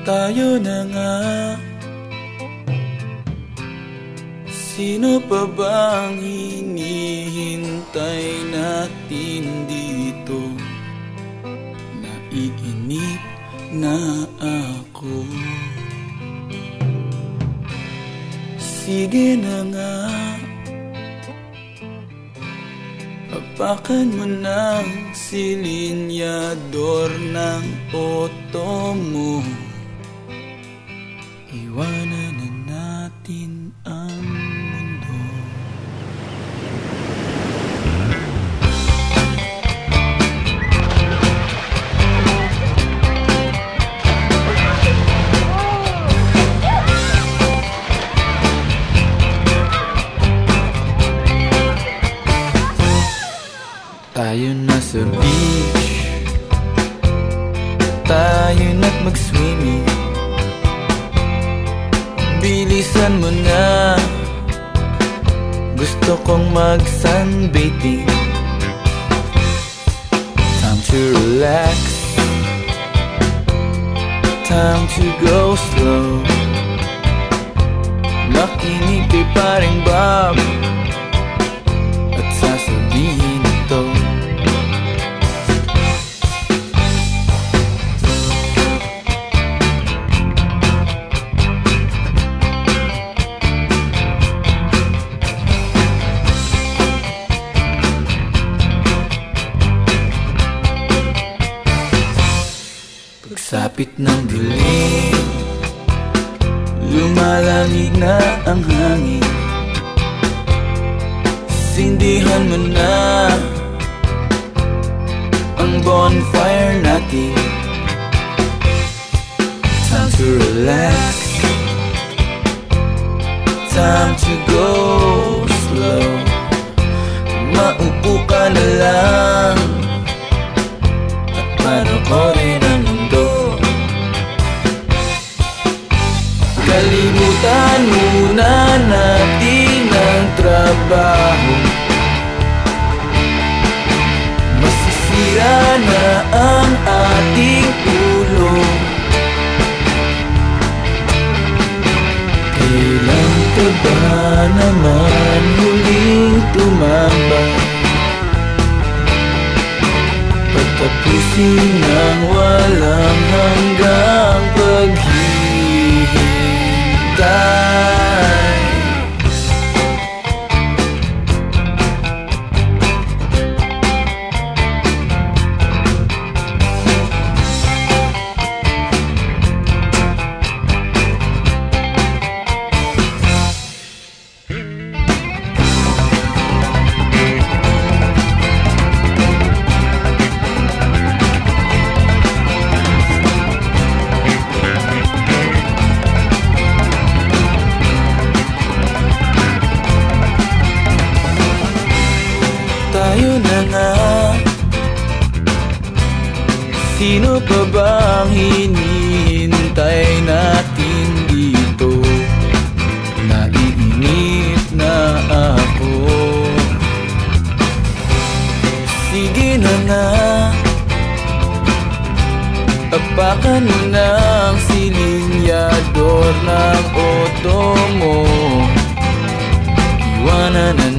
Tayo na nga. Sino pa bang hinihintay natin dito? Naiinip na ako. Sige na nga. Apakan mo ng silinyador ng oto mo natin ang mundo. Tayo na sa beach. Tayo na't mag-swimming Bilisan mo na. Gusto kong mag-sunbathing Time to relax. Time to go slow. Makinig kay paring Bob Pagsapit ng dilim. Lumalamig na ang hangin. Sindihan mo na Ang bonfire natin. Time to relax. Time to go slow. Maupo ka na lang At panoorin trabaho. Masisira na ang ating ulo. Kailan ka ba naman huling tumambay Pagtapusin ng walang Sino pa bang hinihintay natin dito? Naiinip na ako. Sige na nga. Apakan mo ng silinyador ng oto mo. Iwanan na